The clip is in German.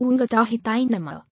ungadá dainime